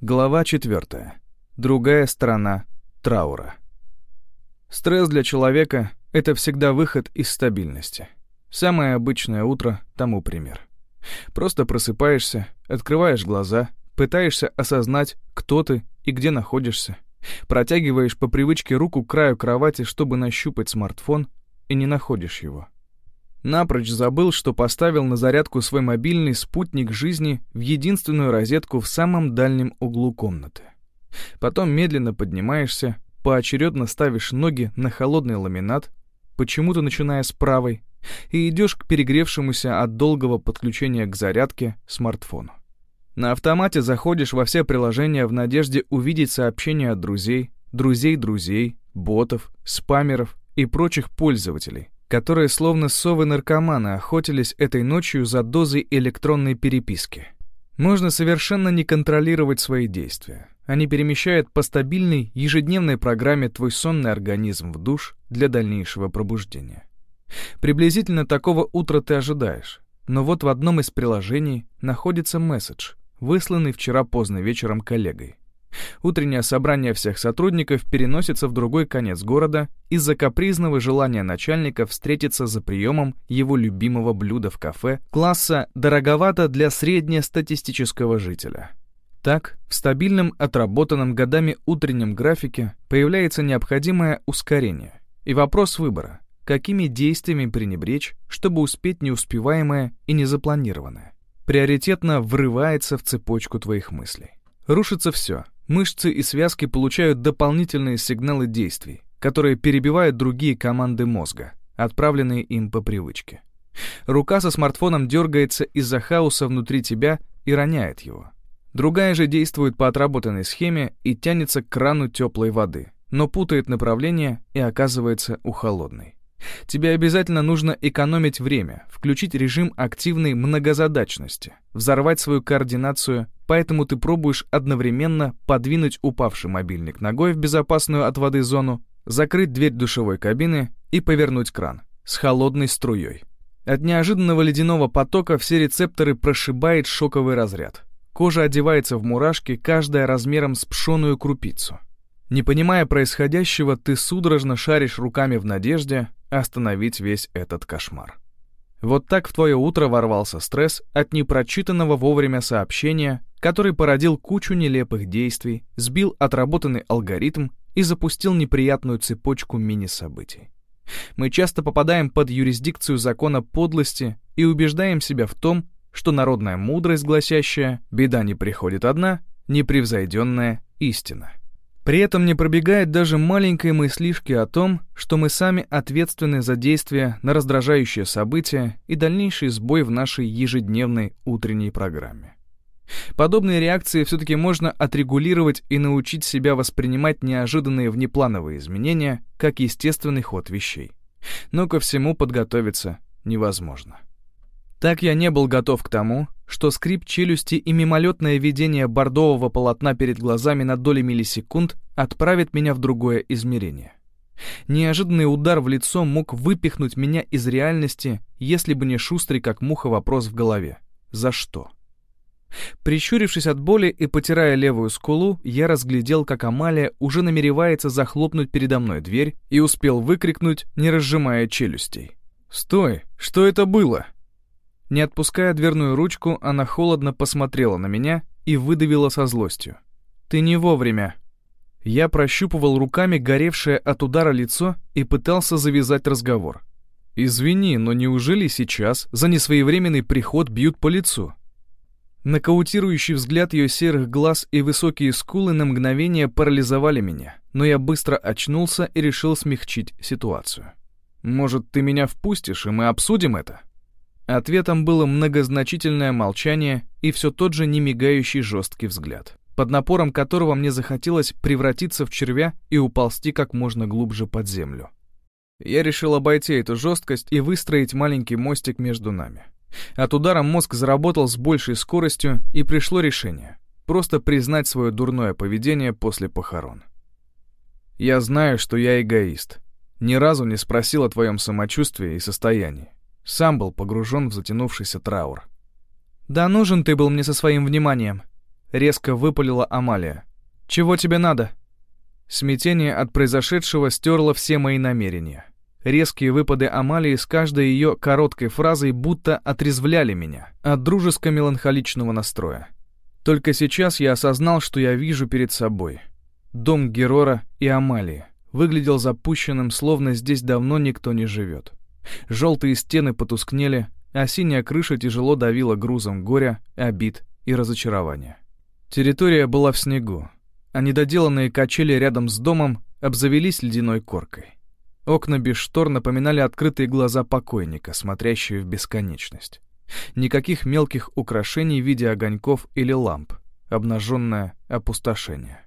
Глава 4. Другая сторона траура. Стресс для человека — это всегда выход из стабильности. Самое обычное утро тому пример. Просто просыпаешься, открываешь глаза, пытаешься осознать, кто ты и где находишься. Протягиваешь по привычке руку к краю кровати, чтобы нащупать смартфон, и не находишь его. Напрочь забыл, что поставил на зарядку свой мобильный спутник жизни в единственную розетку в самом дальнем углу комнаты. Потом медленно поднимаешься, поочередно ставишь ноги на холодный ламинат, почему-то начиная с правой, и идешь к перегревшемуся от долгого подключения к зарядке смартфону. На автомате заходишь во все приложения в надежде увидеть сообщения от друзей, друзей друзей, ботов, спамеров и прочих пользователей, которые словно совы-наркоманы охотились этой ночью за дозой электронной переписки. Можно совершенно не контролировать свои действия. Они перемещают по стабильной ежедневной программе твой сонный организм в душ для дальнейшего пробуждения. Приблизительно такого утра ты ожидаешь. Но вот в одном из приложений находится месседж, высланный вчера поздно вечером коллегой. Утреннее собрание всех сотрудников переносится в другой конец города из-за капризного желания начальника встретиться за приемом его любимого блюда в кафе класса «дороговато для среднестатистического жителя». Так, в стабильном, отработанном годами утреннем графике появляется необходимое ускорение и вопрос выбора, какими действиями пренебречь, чтобы успеть неуспеваемое и незапланированное. Приоритетно врывается в цепочку твоих мыслей. Рушится все — Мышцы и связки получают дополнительные сигналы действий, которые перебивают другие команды мозга, отправленные им по привычке. Рука со смартфоном дергается из-за хаоса внутри тебя и роняет его. Другая же действует по отработанной схеме и тянется к крану теплой воды, но путает направление и оказывается у холодной. Тебе обязательно нужно экономить время, включить режим активной многозадачности, взорвать свою координацию, поэтому ты пробуешь одновременно подвинуть упавший мобильник ногой в безопасную от воды зону, закрыть дверь душевой кабины и повернуть кран с холодной струей. От неожиданного ледяного потока все рецепторы прошибает шоковый разряд. Кожа одевается в мурашки, каждая размером с пшеную крупицу. Не понимая происходящего, ты судорожно шаришь руками в надежде, остановить весь этот кошмар. Вот так в твое утро ворвался стресс от непрочитанного вовремя сообщения, который породил кучу нелепых действий, сбил отработанный алгоритм и запустил неприятную цепочку мини-событий. Мы часто попадаем под юрисдикцию закона подлости и убеждаем себя в том, что народная мудрость, гласящая «беда не приходит одна», непревзойденная истина. При этом не пробегает даже маленькой мыслишки о том, что мы сами ответственны за действия на раздражающие события и дальнейший сбой в нашей ежедневной утренней программе. Подобные реакции все-таки можно отрегулировать и научить себя воспринимать неожиданные внеплановые изменения как естественный ход вещей. Но ко всему подготовиться невозможно. Так я не был готов к тому, что скрип челюсти и мимолетное видение бордового полотна перед глазами на доли миллисекунд отправит меня в другое измерение. Неожиданный удар в лицо мог выпихнуть меня из реальности, если бы не шустрый как муха вопрос в голове. За что? Прищурившись от боли и потирая левую скулу, я разглядел, как Амалия уже намеревается захлопнуть передо мной дверь и успел выкрикнуть, не разжимая челюстей. «Стой! Что это было?» Не отпуская дверную ручку, она холодно посмотрела на меня и выдавила со злостью. «Ты не вовремя». Я прощупывал руками горевшее от удара лицо и пытался завязать разговор. «Извини, но неужели сейчас за несвоевременный приход бьют по лицу?» Нокаутирующий взгляд ее серых глаз и высокие скулы на мгновение парализовали меня, но я быстро очнулся и решил смягчить ситуацию. «Может, ты меня впустишь, и мы обсудим это?» Ответом было многозначительное молчание и все тот же немигающий жесткий взгляд, под напором которого мне захотелось превратиться в червя и уползти как можно глубже под землю. Я решил обойти эту жесткость и выстроить маленький мостик между нами. От удара мозг заработал с большей скоростью, и пришло решение — просто признать свое дурное поведение после похорон. Я знаю, что я эгоист. Ни разу не спросил о твоем самочувствии и состоянии. Сам был погружен в затянувшийся траур. «Да нужен ты был мне со своим вниманием!» резко выпалила Амалия. «Чего тебе надо?» Смятение от произошедшего стерло все мои намерения. Резкие выпады Амалии с каждой ее короткой фразой будто отрезвляли меня от дружеско-меланхоличного настроя. Только сейчас я осознал, что я вижу перед собой. Дом Герора и Амалии выглядел запущенным, словно здесь давно никто не живет. Желтые стены потускнели, а синяя крыша тяжело давила грузом горя, обид и разочарования. Территория была в снегу, а недоделанные качели рядом с домом обзавелись ледяной коркой. Окна без штор напоминали открытые глаза покойника, смотрящие в бесконечность. Никаких мелких украшений в виде огоньков или ламп. Обнаженное опустошение.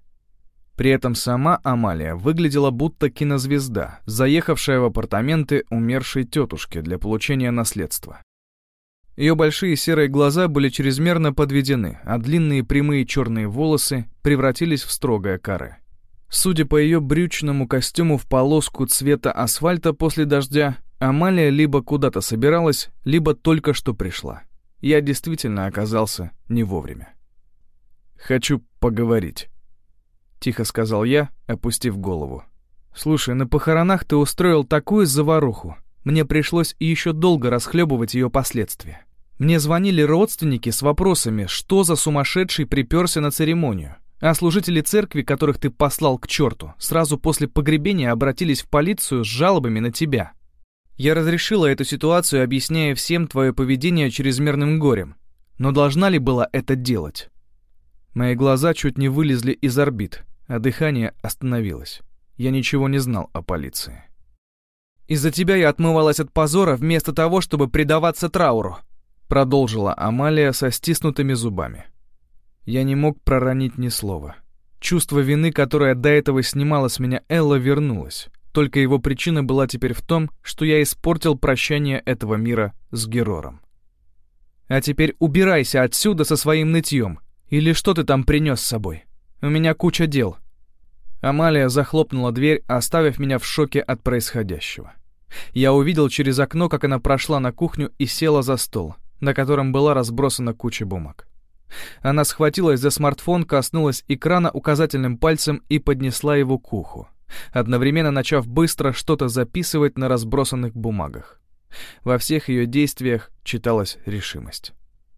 При этом сама Амалия выглядела будто кинозвезда, заехавшая в апартаменты умершей тетушки для получения наследства. Ее большие серые глаза были чрезмерно подведены, а длинные прямые черные волосы превратились в строгое каре. Судя по ее брючному костюму в полоску цвета асфальта после дождя, Амалия либо куда-то собиралась, либо только что пришла. Я действительно оказался не вовремя. «Хочу поговорить», — тихо сказал я, опустив голову. «Слушай, на похоронах ты устроил такую заваруху. Мне пришлось еще долго расхлебывать ее последствия. Мне звонили родственники с вопросами, что за сумасшедший приперся на церемонию. А служители церкви, которых ты послал к черту, сразу после погребения обратились в полицию с жалобами на тебя. Я разрешила эту ситуацию, объясняя всем твое поведение чрезмерным горем. Но должна ли была это делать? Мои глаза чуть не вылезли из орбит, а дыхание остановилось. Я ничего не знал о полиции. «Из-за тебя я отмывалась от позора вместо того, чтобы предаваться трауру», продолжила Амалия со стиснутыми зубами. Я не мог проронить ни слова. Чувство вины, которое до этого снимало с меня Элла, вернулось. Только его причина была теперь в том, что я испортил прощание этого мира с Герором. «А теперь убирайся отсюда со своим нытьем. Или что ты там принес с собой? У меня куча дел». Амалия захлопнула дверь, оставив меня в шоке от происходящего. Я увидел через окно, как она прошла на кухню и села за стол, на котором была разбросана куча бумаг. Она схватилась за смартфон, коснулась экрана указательным пальцем и поднесла его к уху, одновременно начав быстро что-то записывать на разбросанных бумагах. Во всех ее действиях читалась решимость.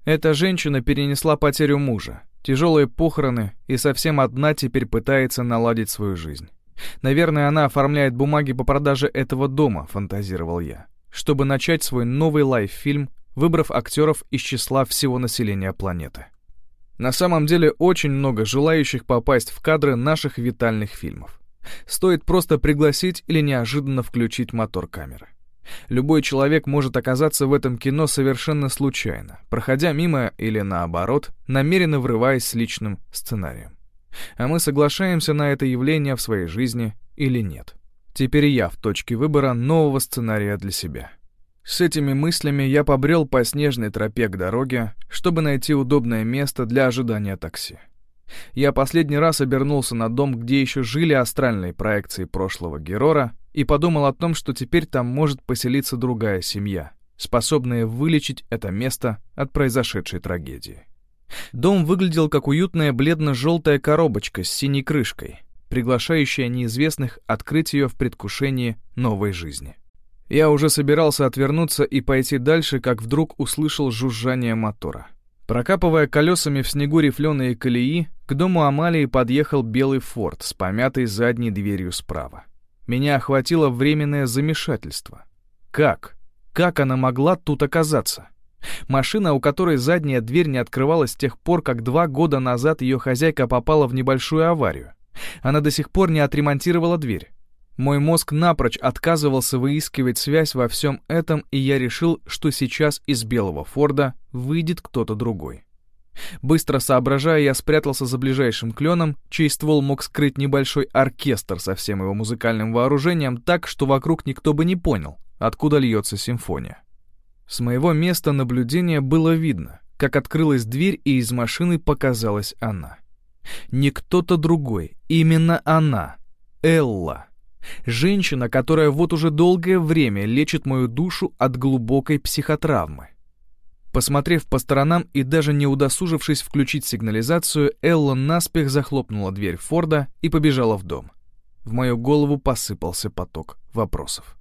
Эта женщина перенесла потерю мужа, тяжелые похороны и совсем одна теперь пытается наладить свою жизнь. Наверное, она оформляет бумаги по продаже этого дома, фантазировал я, чтобы начать свой новый лайв-фильм, выбрав актеров из числа всего населения планеты. На самом деле очень много желающих попасть в кадры наших витальных фильмов. Стоит просто пригласить или неожиданно включить мотор камеры. Любой человек может оказаться в этом кино совершенно случайно, проходя мимо или наоборот, намеренно врываясь с личным сценарием. А мы соглашаемся на это явление в своей жизни или нет. Теперь я в точке выбора нового сценария для себя. С этими мыслями я побрел по снежной тропе к дороге, чтобы найти удобное место для ожидания такси. Я последний раз обернулся на дом, где еще жили астральные проекции прошлого Герора, и подумал о том, что теперь там может поселиться другая семья, способная вылечить это место от произошедшей трагедии. Дом выглядел как уютная бледно-желтая коробочка с синей крышкой, приглашающая неизвестных открыть ее в предвкушении новой жизни. Я уже собирался отвернуться и пойти дальше, как вдруг услышал жужжание мотора. Прокапывая колесами в снегу рифленые колеи, к дому Амалии подъехал белый форт с помятой задней дверью справа. Меня охватило временное замешательство. Как? Как она могла тут оказаться? Машина, у которой задняя дверь не открывалась с тех пор, как два года назад ее хозяйка попала в небольшую аварию. Она до сих пор не отремонтировала дверь. Мой мозг напрочь отказывался выискивать связь во всем этом, и я решил, что сейчас из белого Форда выйдет кто-то другой. Быстро соображая, я спрятался за ближайшим кленом, чей ствол мог скрыть небольшой оркестр со всем его музыкальным вооружением так, что вокруг никто бы не понял, откуда льется симфония. С моего места наблюдения было видно, как открылась дверь, и из машины показалась она. Не кто-то другой, именно она, Элла. Женщина, которая вот уже долгое время лечит мою душу от глубокой психотравмы. Посмотрев по сторонам и даже не удосужившись включить сигнализацию, Элла наспех захлопнула дверь Форда и побежала в дом. В мою голову посыпался поток вопросов.